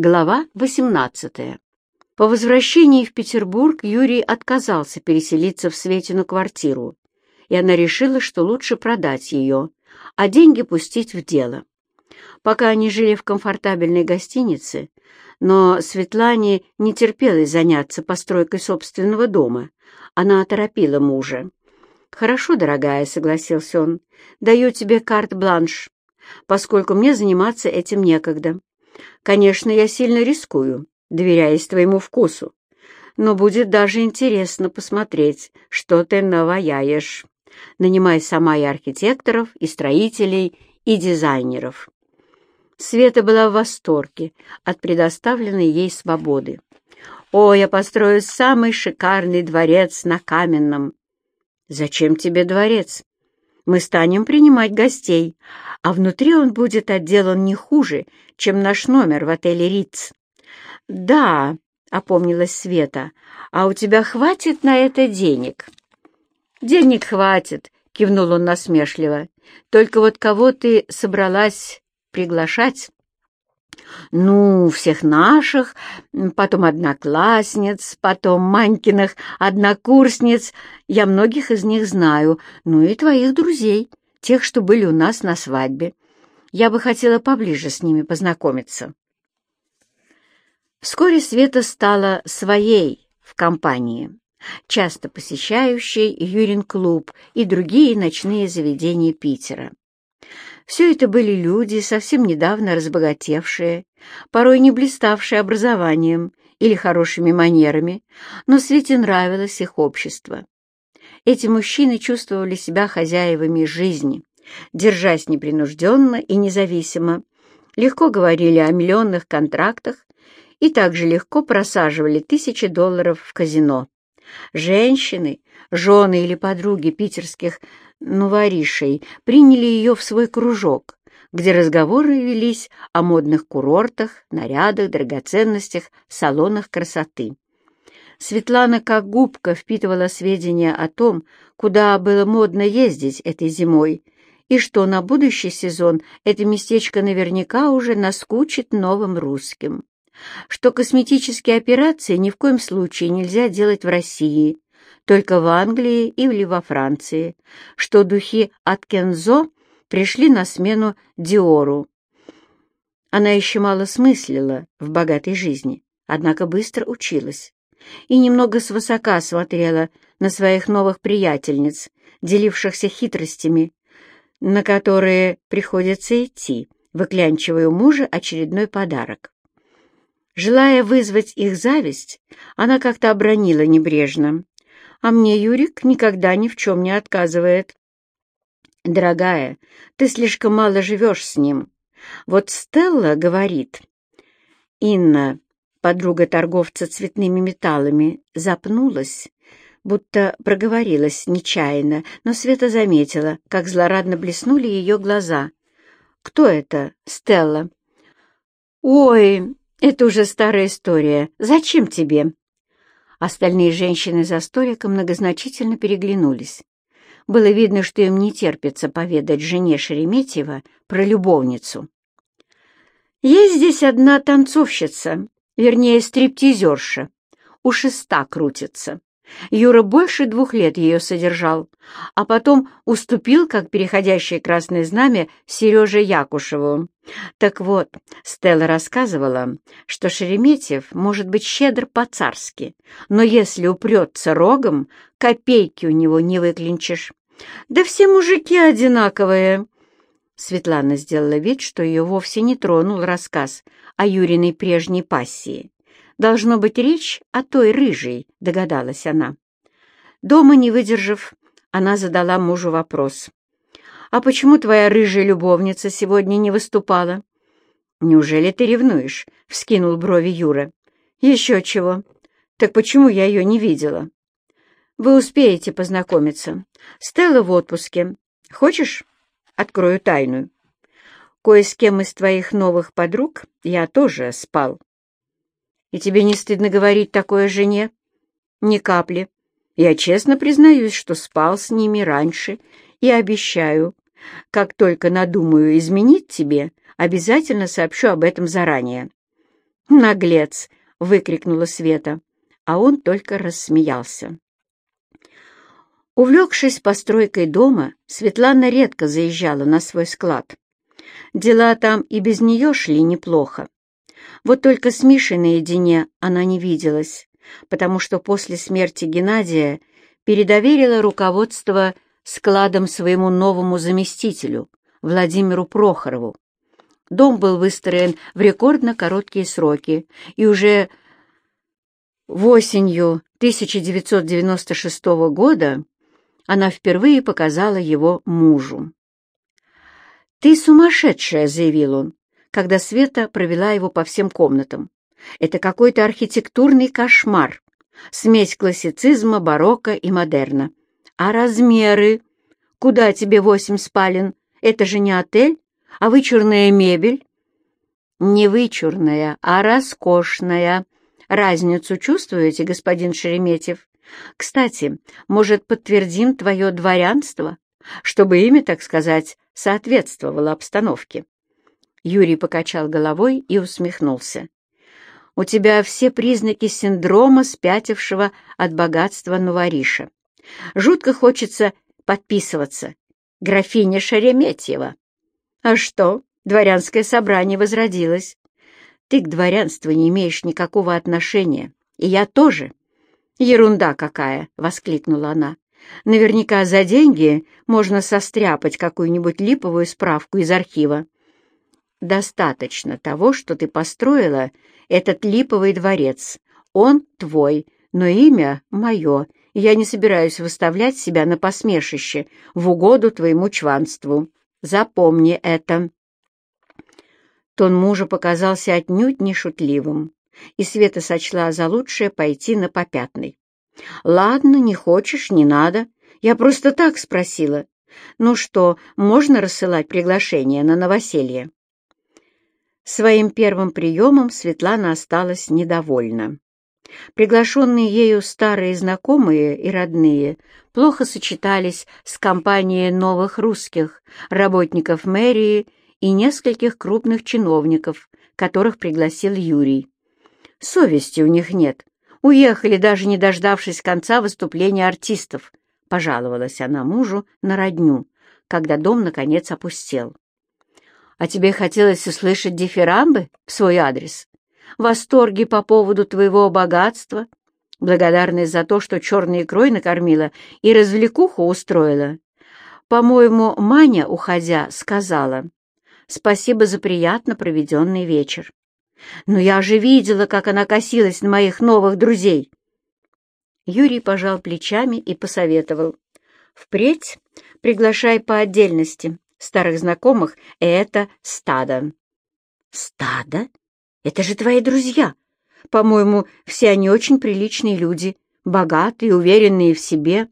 Глава 18. По возвращении в Петербург Юрий отказался переселиться в Светину квартиру, и она решила, что лучше продать ее, а деньги пустить в дело. Пока они жили в комфортабельной гостинице, но Светлане не терпелось заняться постройкой собственного дома. Она оторопила мужа. «Хорошо, дорогая», — согласился он, — «даю тебе карт-бланш, поскольку мне заниматься этим некогда. Конечно, я сильно рискую, доверяясь твоему вкусу, но будет даже интересно посмотреть, что ты наваяешь. Нанимай сама и архитекторов, и строителей, и дизайнеров. Света была в восторге от предоставленной ей свободы. «О, я построю самый шикарный дворец на Каменном!» «Зачем тебе дворец? Мы станем принимать гостей, а внутри он будет отделан не хуже, чем наш номер в отеле «Риц». «Да», — опомнилась Света, — «а у тебя хватит на это денег?» «Денег хватит», — кивнул он насмешливо. «Только вот кого ты собралась приглашать?» «Ну, всех наших, потом одноклассниц, потом Манькиных однокурсниц. Я многих из них знаю, ну и твоих друзей, тех, что были у нас на свадьбе. Я бы хотела поближе с ними познакомиться». Вскоре Света стала своей в компании, часто посещающей Юрин-клуб и другие ночные заведения Питера. Все это были люди, совсем недавно разбогатевшие, порой не блиставшие образованием или хорошими манерами, но Свете нравилось их общество. Эти мужчины чувствовали себя хозяевами жизни, держась непринужденно и независимо, легко говорили о миллионных контрактах и также легко просаживали тысячи долларов в казино. Женщины, жены или подруги питерских новоришей приняли ее в свой кружок, где разговоры велись о модных курортах, нарядах, драгоценностях, салонах красоты. Светлана как губка впитывала сведения о том, куда было модно ездить этой зимой, и что на будущий сезон это местечко наверняка уже наскучит новым русским, что косметические операции ни в коем случае нельзя делать в России, только в Англии или во Франции, что духи от Кензо пришли на смену Диору. Она еще мало смыслила в богатой жизни, однако быстро училась и немного свысока смотрела на своих новых приятельниц, делившихся хитростями, на которые приходится идти, выклянчивая у мужа очередной подарок. Желая вызвать их зависть, она как-то обронила небрежно а мне Юрик никогда ни в чем не отказывает. Дорогая, ты слишком мало живешь с ним. Вот Стелла говорит... Инна, подруга торговца цветными металлами, запнулась, будто проговорилась нечаянно, но Света заметила, как злорадно блеснули ее глаза. «Кто это, Стелла?» «Ой, это уже старая история. Зачем тебе?» Остальные женщины за столиком многозначительно переглянулись. Было видно, что им не терпится поведать жене Шереметьева про любовницу. «Есть здесь одна танцовщица, вернее, стриптизерша. У шеста крутится. Юра больше двух лет ее содержал, а потом уступил, как переходящее красное знамя, Сереже Якушеву. Так вот, Стелла рассказывала, что Шереметьев может быть щедр по-царски, но если упрется рогом, копейки у него не выклинчишь. Да все мужики одинаковые. Светлана сделала вид, что ее вовсе не тронул рассказ о Юриной прежней пассии. Должно быть речь о той рыжей, догадалась она. Дома, не выдержав, она задала мужу вопрос. «А почему твоя рыжая любовница сегодня не выступала?» «Неужели ты ревнуешь?» — вскинул брови Юра. «Еще чего. Так почему я ее не видела?» «Вы успеете познакомиться. Стелла в отпуске. Хочешь, открою тайну? Кое с кем из твоих новых подруг я тоже спал». И тебе не стыдно говорить такое жене? Ни капли. Я честно признаюсь, что спал с ними раньше и обещаю, как только надумаю изменить тебе, обязательно сообщу об этом заранее. «Наглец!» — выкрикнула Света, а он только рассмеялся. Увлекшись постройкой дома, Светлана редко заезжала на свой склад. Дела там и без нее шли неплохо. Вот только с Мишей наедине она не виделась, потому что после смерти Геннадия передоверила руководство складом своему новому заместителю, Владимиру Прохорову. Дом был выстроен в рекордно короткие сроки, и уже в осенью 1996 года она впервые показала его мужу. «Ты сумасшедшая!» — заявил он, когда Света провела его по всем комнатам. «Это какой-то архитектурный кошмар, смесь классицизма, барокко и модерна. А размеры? Куда тебе восемь спален? Это же не отель, а вычурная мебель». «Не вычурная, а роскошная. Разницу чувствуете, господин Шереметьев?» Кстати, может, подтвердим твое дворянство, чтобы имя, так сказать, соответствовало обстановке?» Юрий покачал головой и усмехнулся. «У тебя все признаки синдрома, спятившего от богатства Нувариша. Жутко хочется подписываться. Графиня Шереметьева. А что, дворянское собрание возродилось. Ты к дворянству не имеешь никакого отношения, и я тоже. «Ерунда какая!» — воскликнула она. «Наверняка за деньги можно состряпать какую-нибудь липовую справку из архива. Достаточно того, что ты построила этот липовый дворец. Он твой, но имя мое. Я не собираюсь выставлять себя на посмешище в угоду твоему чванству. Запомни это». Тон мужа показался отнюдь не шутливым и Света сочла за лучшее пойти на попятный. «Ладно, не хочешь, не надо. Я просто так спросила. Ну что, можно рассылать приглашение на новоселье?» Своим первым приемом Светлана осталась недовольна. Приглашенные ею старые знакомые и родные плохо сочетались с компанией новых русских, работников мэрии и нескольких крупных чиновников, которых пригласил Юрий. Совести у них нет. Уехали, даже не дождавшись конца выступления артистов, — пожаловалась она мужу на родню, когда дом, наконец, опустел. — А тебе хотелось услышать дифирамбы в свой адрес? Восторги по поводу твоего богатства? Благодарность за то, что черной икрой накормила и развлекуху устроила? По-моему, Маня, уходя, сказала, «Спасибо за приятно проведенный вечер». Но я же видела, как она косилась на моих новых друзей. Юрий пожал плечами и посоветовал. Впредь приглашай по отдельности старых знакомых, это стадо. Стадо? Это же твои друзья. По-моему, все они очень приличные люди, богатые, уверенные в себе.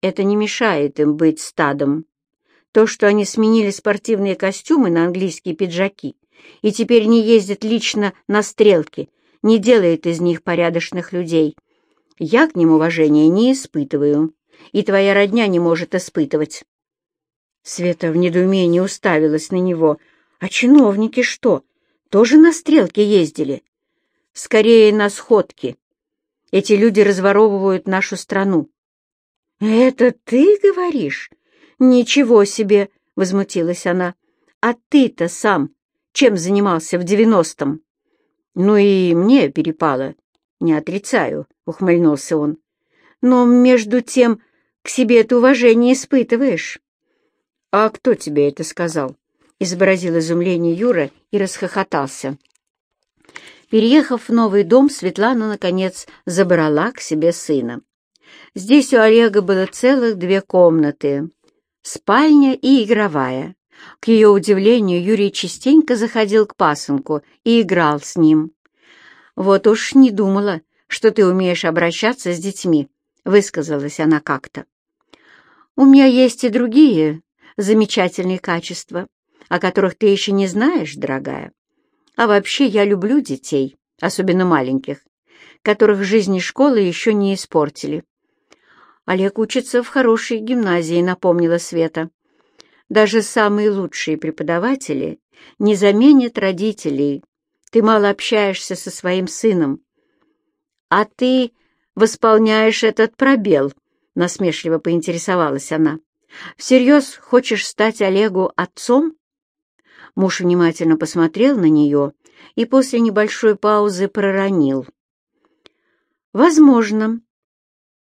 Это не мешает им быть стадом. То, что они сменили спортивные костюмы на английские пиджаки, и теперь не ездит лично на стрелки, не делает из них порядочных людей. Я к ним уважения не испытываю, и твоя родня не может испытывать. Света в недоумении уставилась на него. А чиновники что, тоже на стрелки ездили? Скорее, на сходки. Эти люди разворовывают нашу страну. «Это ты говоришь? Ничего себе!» — возмутилась она. «А ты-то сам чем занимался в девяностом. Ну и мне перепало, не отрицаю, ухмыльнулся он. Но между тем к себе это уважение испытываешь. А кто тебе это сказал? Изобразил изумление Юра и расхохотался. Переехав в новый дом, Светлана, наконец, забрала к себе сына. Здесь у Олега было целых две комнаты — спальня и игровая. К ее удивлению, Юрий частенько заходил к пасынку и играл с ним. «Вот уж не думала, что ты умеешь обращаться с детьми», — высказалась она как-то. «У меня есть и другие замечательные качества, о которых ты еще не знаешь, дорогая. А вообще я люблю детей, особенно маленьких, которых жизнь и школа еще не испортили». Олег учится в хорошей гимназии, напомнила Света. Даже самые лучшие преподаватели не заменят родителей, Ты мало общаешься со своим сыном. А ты восполняешь этот пробел, — насмешливо поинтересовалась она. «Всерьез хочешь стать Олегу отцом?» Муж внимательно посмотрел на нее и после небольшой паузы проронил. «Возможно,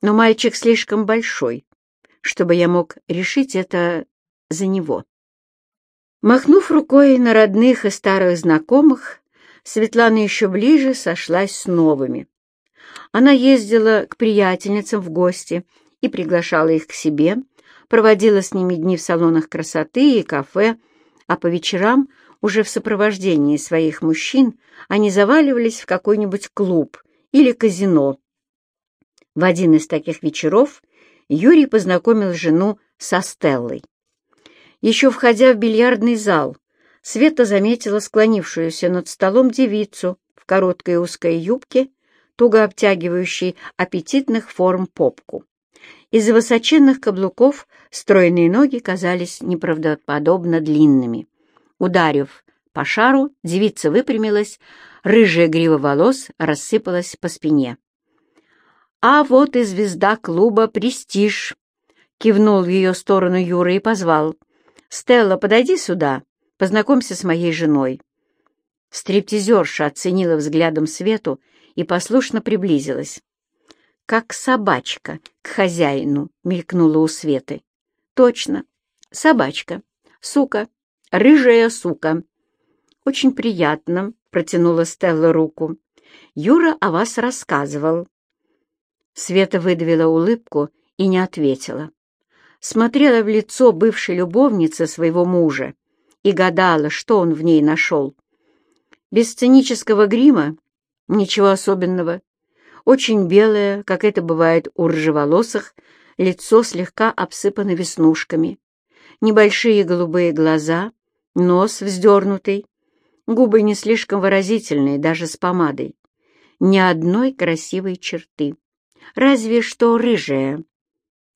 но мальчик слишком большой, чтобы я мог решить это за него». Махнув рукой на родных и старых знакомых, Светлана еще ближе сошлась с новыми. Она ездила к приятельницам в гости и приглашала их к себе, проводила с ними дни в салонах красоты и кафе, а по вечерам, уже в сопровождении своих мужчин, они заваливались в какой-нибудь клуб или казино. В один из таких вечеров Юрий познакомил жену со Стеллой. Еще входя в бильярдный зал, Света заметила склонившуюся над столом девицу в короткой узкой юбке, туго обтягивающей аппетитных форм попку. Из-за высоченных каблуков стройные ноги казались неправдоподобно длинными. Ударив по шару, девица выпрямилась, рыжая грива волос рассыпалась по спине. «А вот и звезда клуба «Престиж», — кивнул в ее сторону Юра и позвал. «Стелла, подойди сюда, познакомься с моей женой». Стриптизерша оценила взглядом Свету и послушно приблизилась как собачка к хозяину, мелькнула у Светы. Точно, собачка, сука, рыжая сука. Очень приятно, протянула Стелла руку. Юра о вас рассказывал. Света выдавила улыбку и не ответила. Смотрела в лицо бывшей любовницы своего мужа и гадала, что он в ней нашел. Без сценического грима ничего особенного очень белое, как это бывает у рыжеволосых, лицо слегка обсыпано веснушками, небольшие голубые глаза, нос вздернутый, губы не слишком выразительные, даже с помадой. Ни одной красивой черты. Разве что рыжая.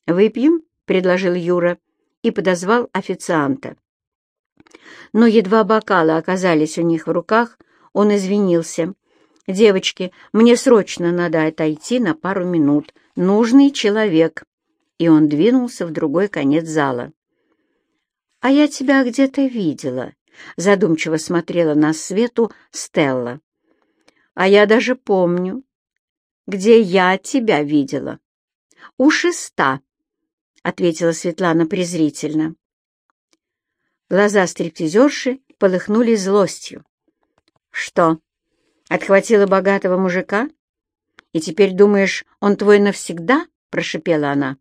«Выпьем?» — предложил Юра и подозвал официанта. Но едва бокалы оказались у них в руках, он извинился — «Девочки, мне срочно надо отойти на пару минут. Нужный человек». И он двинулся в другой конец зала. «А я тебя где-то видела», — задумчиво смотрела на свету Стелла. «А я даже помню, где я тебя видела». «У шеста», — ответила Светлана презрительно. Глаза стриптизерши полыхнули злостью. «Что, Отхватила богатого мужика? И теперь думаешь, он твой навсегда? Прошипела она.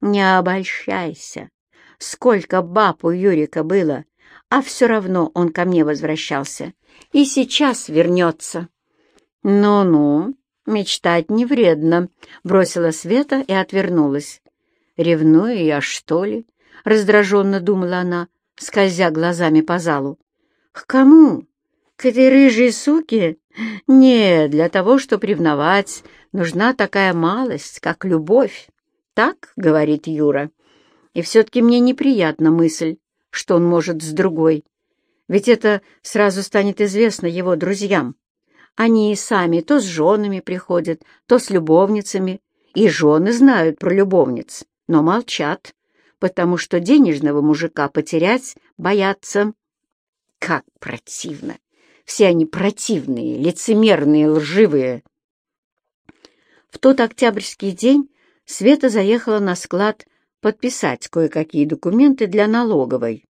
Не обольщайся. Сколько баб у Юрика было, а все равно он ко мне возвращался. И сейчас вернется. Ну-ну, мечтать не вредно, бросила Света и отвернулась. Ревную я, что ли? Раздраженно думала она, скользя глазами по залу. К кому? К этой рыжей суке? Нет, для того, чтобы ревновать, нужна такая малость, как любовь. Так, — говорит Юра. И все-таки мне неприятна мысль, что он может с другой. Ведь это сразу станет известно его друзьям. Они и сами то с женами приходят, то с любовницами, и жены знают про любовниц, но молчат, потому что денежного мужика потерять боятся. Как противно! Все они противные, лицемерные, лживые. В тот октябрьский день Света заехала на склад подписать кое-какие документы для налоговой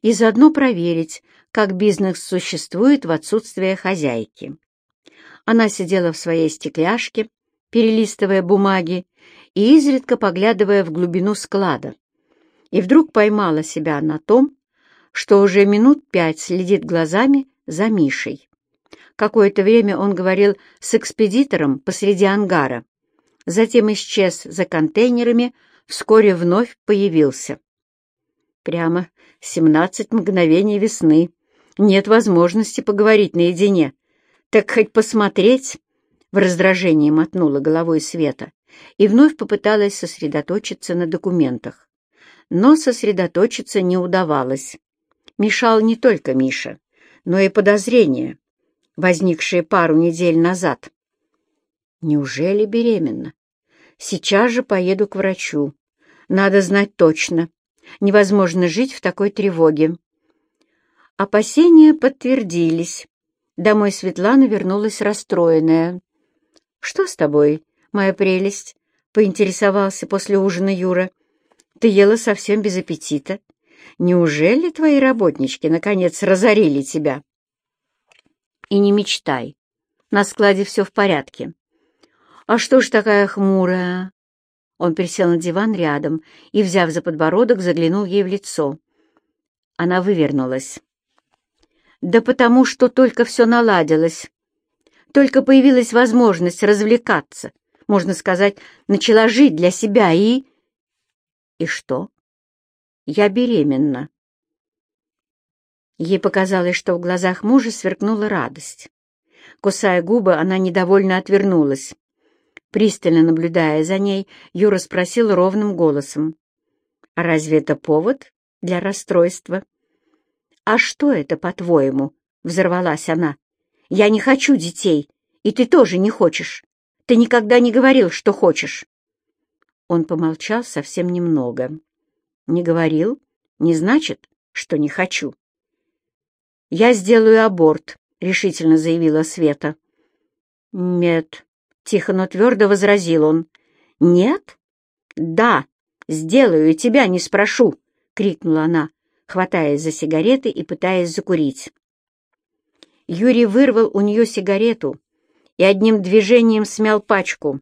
и заодно проверить, как бизнес существует в отсутствие хозяйки. Она сидела в своей стекляшке, перелистывая бумаги и изредка поглядывая в глубину склада, и вдруг поймала себя на том, что уже минут пять следит глазами за Мишей. Какое-то время он говорил с экспедитором посреди ангара. Затем исчез за контейнерами, вскоре вновь появился. Прямо семнадцать мгновений весны. Нет возможности поговорить наедине. Так хоть посмотреть? В раздражении мотнула головой Света и вновь попыталась сосредоточиться на документах. Но сосредоточиться не удавалось. Мешал не только Миша но и подозрения. возникшее пару недель назад. Неужели беременна? Сейчас же поеду к врачу. Надо знать точно. Невозможно жить в такой тревоге. Опасения подтвердились. Домой Светлана вернулась расстроенная. «Что с тобой, моя прелесть?» — поинтересовался после ужина Юра. «Ты ела совсем без аппетита. Неужели твои работнички, наконец, разорили тебя?» «И не мечтай. На складе все в порядке». «А что ж такая хмурая?» Он присел на диван рядом и, взяв за подбородок, заглянул ей в лицо. Она вывернулась. «Да потому что только все наладилось. Только появилась возможность развлекаться. Можно сказать, начала жить для себя и...» «И что?» «Я беременна». Ей показалось, что в глазах мужа сверкнула радость. Кусая губы, она недовольно отвернулась. Пристально наблюдая за ней, Юра спросил ровным голосом. «А разве это повод для расстройства?» «А что это, по-твоему?» — взорвалась она. «Я не хочу детей, и ты тоже не хочешь. Ты никогда не говорил, что хочешь». Он помолчал совсем немного. «Не говорил? Не значит, что не хочу». «Я сделаю аборт», — решительно заявила Света. «Нет», Тихо, но твердо возразил он. «Нет?» «Да, сделаю, и тебя не спрошу!» — крикнула она, хватаясь за сигареты и пытаясь закурить. Юрий вырвал у нее сигарету и одним движением смял пачку.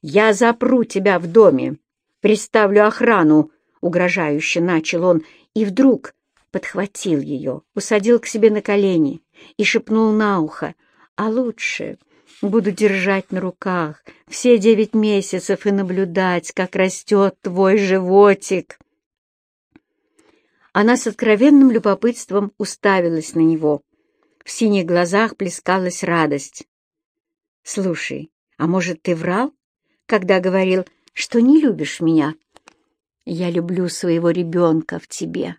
«Я запру тебя в доме, приставлю охрану!» — угрожающе начал он, и вдруг подхватил ее, усадил к себе на колени и шепнул на ухо, «А лучше...» Буду держать на руках все девять месяцев и наблюдать, как растет твой животик. Она с откровенным любопытством уставилась на него. В синих глазах плескалась радость. «Слушай, а может, ты врал, когда говорил, что не любишь меня? Я люблю своего ребенка в тебе.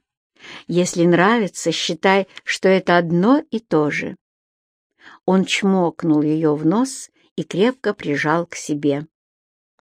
Если нравится, считай, что это одно и то же». Он чмокнул ее в нос и крепко прижал к себе.